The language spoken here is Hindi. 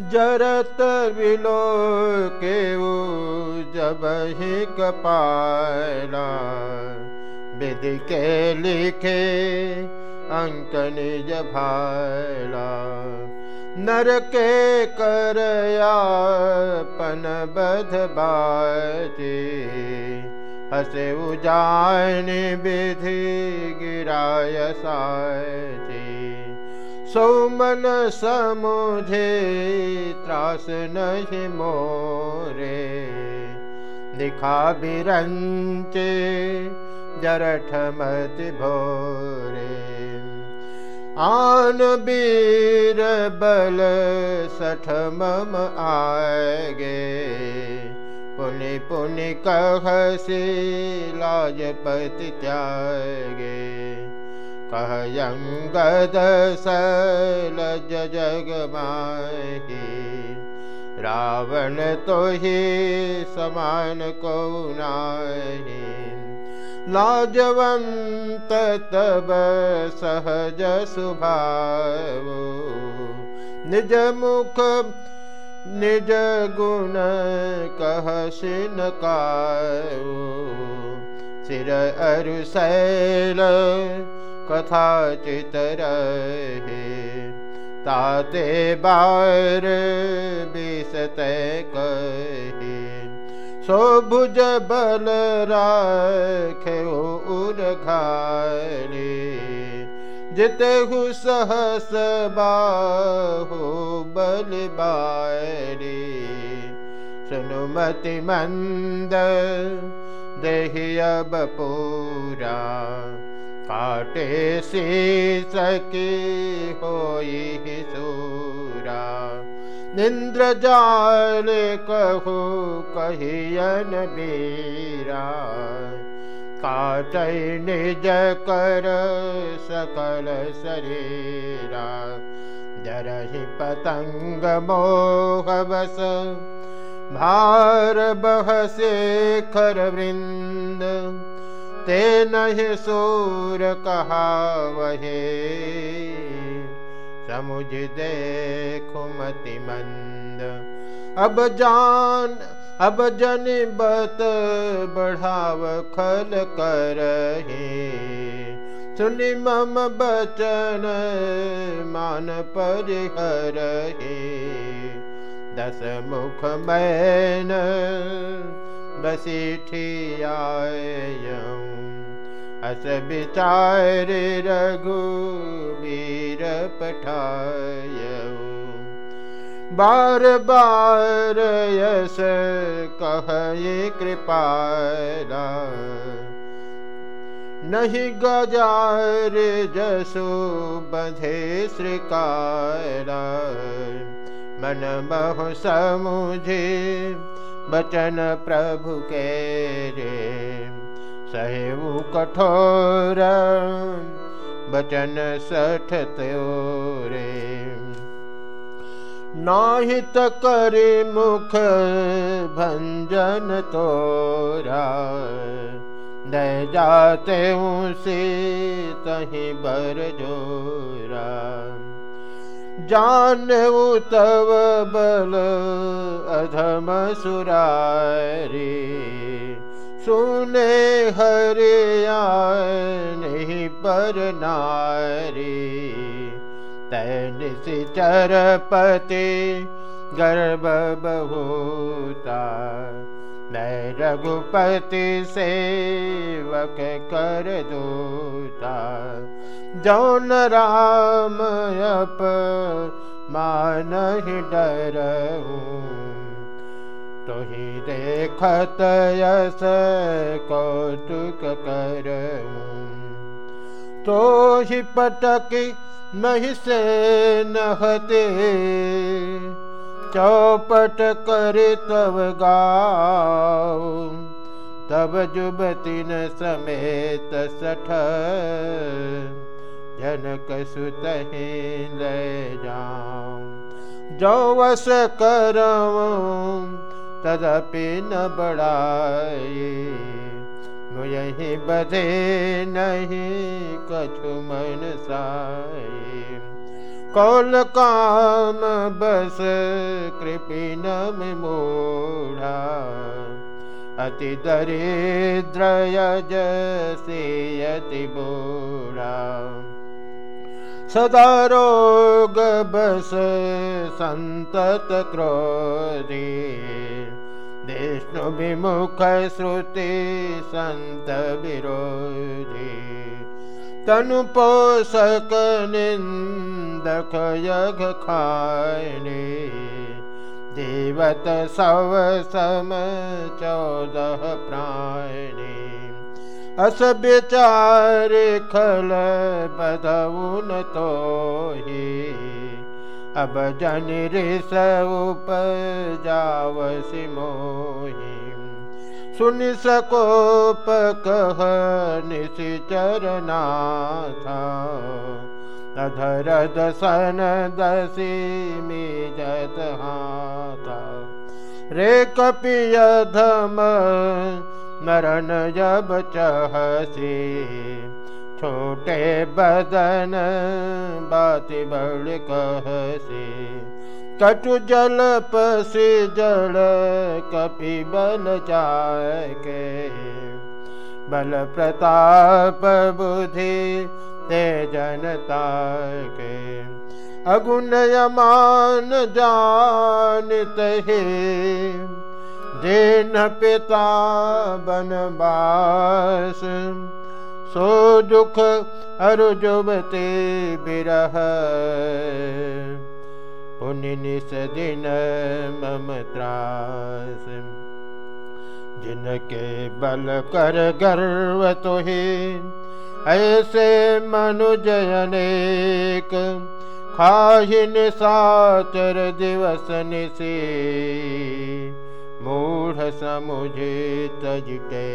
जरत विलो के जब ही कपाला। विधि के लिखे अंक निज भाला। नर के करया पन बध बाजे। हसे उजान विधि गिराय साचे सौमन समुझे त्रास नहीं मोरे। दिखा बिरंचे जरठ मत भोरे। आन बीर बल सठ मम आगे। पुनि पुनि कह से लाजपति त्यागे सलज जग माही रावण तो ही समान को नाही लाजवंत तब सहज स्वभाव निज मुख, निज गुण कह सिन सिर अरु शैल कथा चितर ताते बार बिसते कहे। सो भुज बल राखे उर घाले जिते हु सहस बाहो बल बारे। सुनुमति मंद देहि अब पूरा। काटे सि सूरा होहि सूरा। इन्द्र जलो मीरा काट निजकर सकल शरीरा। जरहि पतङ्ग मोहवस भार बहसे खर वृन्द। ते नहीं सूर कहा समुझ देखो मति मंद। अब जान, अब जन बत बढ़ाव खल कर सुनि मम बचन मान परिहर दस मुख मैन बसी ठियायऊँ अस विचार रघुबीर पठाय। बार बार यस कह कृपाला। नहीं गजार जसो बधे श्रीकाला। मन बहु समुझे बचन प्रभु के रे। सहेऊ कठोर, बचन सठ त्योरे नाहित करे मुख भंजन तोरा न जाते से तही बर जोरा। जान तव बल अधम सुरारी। सुने हरिया नहीं पर नारी, तैन से चरपति गर्भ बहुता। मैं रघुपति सेवक कर दूता। जौन राम अप मान ही डरऊँ तो ही देखत यस कौतुक कर तो ही पटक नहीं से नहते चौपट कर तब गाओ तब जुबती न समेत सठ जनक सुत ले जाऊँ जो वस करऊं तदपि न बढ़ाए यही बधे नहीं कछु मन साए। कौल काम बस कृपिन मूढ़ा, अति दरिद्र यजसे अति बूढ़ा। सदा रोग बस संतत क्रोधी विष्णु विमुख श्रुति पोषक निंदक यघ खाने देवत सव सम चौदह प्राणी अस विचार खल बदउन तो ही अब जन ऋष उपजावसि मोहि सुन सको कह निश्चरनाथा अधर मिजत हाथा। रे कपिय धम मरण जब चहसी छोटे बदन, बात बड़ कहसे। कटु जल पसी जल, कपि बल जाके बल प्रताप बुद्धि ते जनता के। अगुणयमान जानत हे। देन पिता बनबास सो दुख अरु जुबते बिरह पुण्य दिन मम त्रास। जिनके बल कर गर्व तो ही ऐसे मनुजयनेक। खाहिन साचर दिवस निसे मूढ़ समुझे तजटे